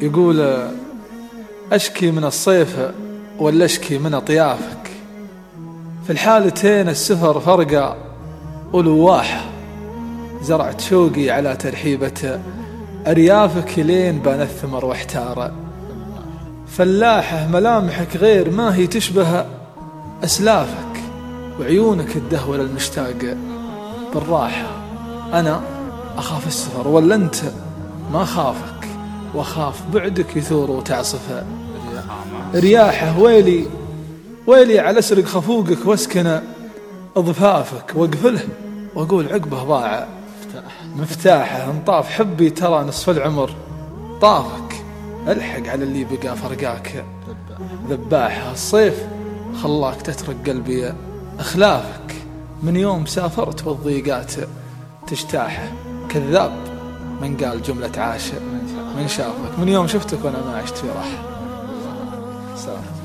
يقول أشكي من الصيف ولا أشكي من أطيافك في الحالتين السفر فرقة ولواحة زرعت شوقي على ترحيبة أريافك لين بان الثمر واحتار. فلاحة ملامحك غير ما هي تشبه أسلافك وعيونك الدهول المشتاق بالراحة. أنا أخاف السفر ولا أنت؟ ما خافك وخاف بعدك يثور وتعصفه رياحة ويلي ويلي على اسرق خفوقك واسكن اضفافك واقفله واقول عقبه ضاع. مفتاحه انطاف حبي ترى نصف العمر. طافك الحق على اللي بقى فرقاك. ذباحة الصيف خلاك تترك قلبي. أخلافك من يوم سافرت والضيقات. تجتاحه كذاب. من قال جملة عاشق من شافك. من يوم شفتك وأنا ما عشت في راحة سلام.